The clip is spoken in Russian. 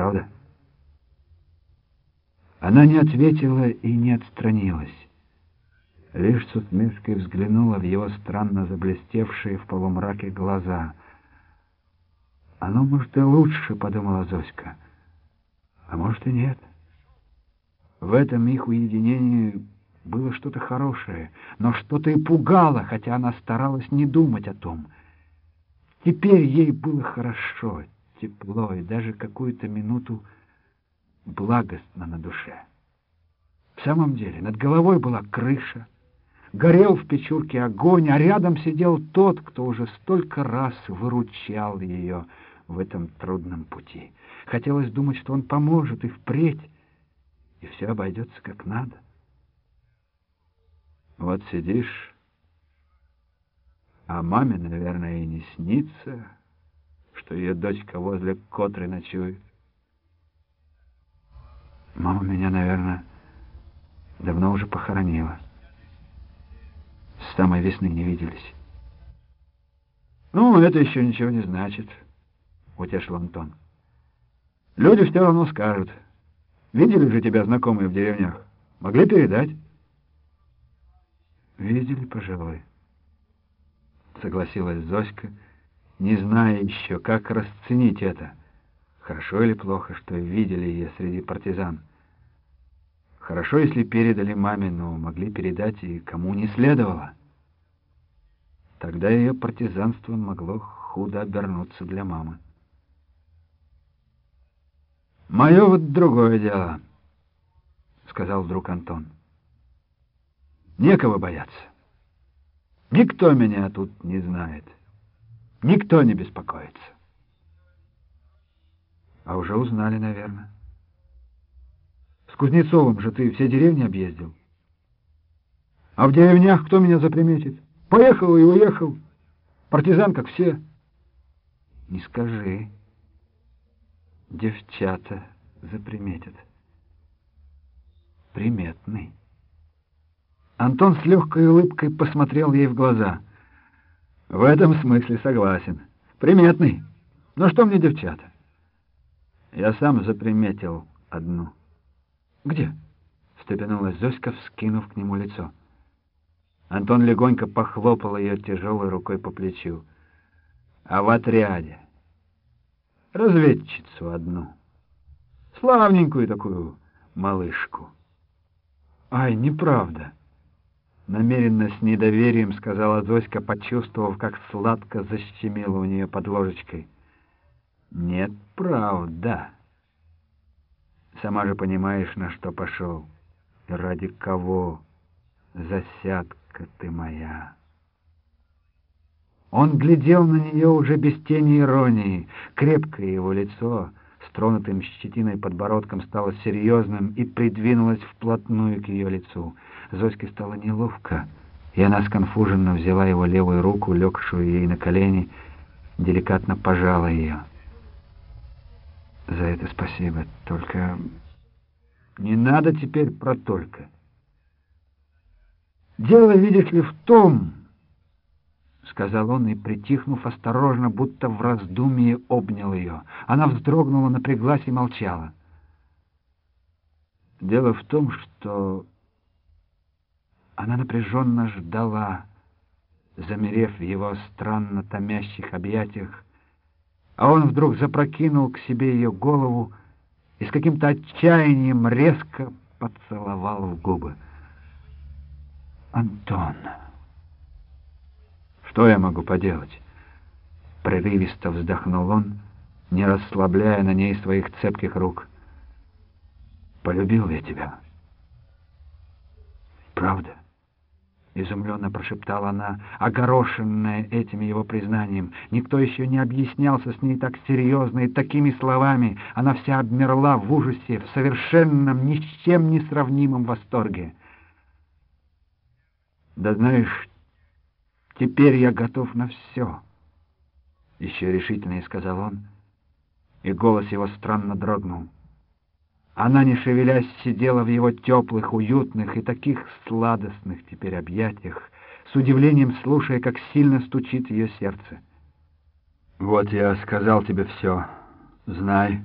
правда? Она не ответила и не отстранилась. Лишь с усмешкой взглянула в его странно заблестевшие в полумраке глаза. «Оно, может, и лучше», — подумала Зоська. «А может, и нет». В этом их уединении было что-то хорошее, но что-то и пугало, хотя она старалась не думать о том. Теперь ей было хорошо, тепло и даже какую-то минуту благостно на душе. В самом деле, над головой была крыша, горел в печурке огонь, а рядом сидел тот, кто уже столько раз выручал ее в этом трудном пути. Хотелось думать, что он поможет и впредь, и все обойдется как надо. Вот сидишь, а маме, наверное, и не снится, что ее дочка возле Котры ночует. Мама меня, наверное, давно уже похоронила. С самой весны не виделись. «Ну, это еще ничего не значит», — утешил Антон. «Люди все равно скажут. Видели же тебя знакомые в деревнях? Могли передать?» «Видели, пожалуй», — согласилась Зоська, не зная еще, как расценить это. Хорошо или плохо, что видели ее среди партизан. Хорошо, если передали маме, но могли передать и кому не следовало. Тогда ее партизанство могло худо обернуться для мамы. «Мое вот другое дело», — сказал вдруг Антон. Некого бояться. Никто меня тут не знает. Никто не беспокоится. А уже узнали, наверное. С Кузнецовым же ты все деревни объездил. А в деревнях кто меня заприметит? Поехал и уехал. Партизан, как все. Не скажи. Девчата заприметят. Приметный. Антон с легкой улыбкой посмотрел ей в глаза. «В этом смысле согласен. Приметный. Но что мне девчата?» «Я сам заприметил одну». «Где?» — встрепенулась Зоська, вскинув к нему лицо. Антон легонько похлопал ее тяжелой рукой по плечу. «А в отряде? Разведчицу одну. Славненькую такую малышку». «Ай, неправда!» Намеренно с недоверием сказала Зоська, почувствовав, как сладко защемило у нее под ложечкой. «Нет, правда. Сама же понимаешь, на что пошел. И ради кого засядка ты моя». Он глядел на нее уже без тени иронии. Крепкое его лицо тронутым щетиной подбородком стало серьезным и придвинулось вплотную к ее лицу — Зоське стало неловко, и она сконфуженно взяла его левую руку, легшую ей на колени, деликатно пожала ее. За это спасибо, только не надо теперь про «только». Дело, видишь ли, в том, — сказал он и, притихнув осторожно, будто в раздумье обнял ее. Она вздрогнула, напряглась и молчала. Дело в том, что она напряженно ждала, замерев в его странно томящих объятиях, а он вдруг запрокинул к себе ее голову и с каким-то отчаянием резко поцеловал в губы. «Антон, что я могу поделать?» Прерывисто вздохнул он, не расслабляя на ней своих цепких рук. «Полюбил я тебя. Правда?» — изумленно прошептала она, огорошенная этим его признанием. Никто еще не объяснялся с ней так серьезно и такими словами. Она вся обмерла в ужасе, в совершенном, ни с чем не сравнимом восторге. «Да знаешь, теперь я готов на все», — еще решительнее сказал он, и голос его странно дрогнул. Она, не шевелясь, сидела в его теплых, уютных и таких сладостных теперь объятиях, с удивлением слушая, как сильно стучит ее сердце. «Вот я сказал тебе все. Знай».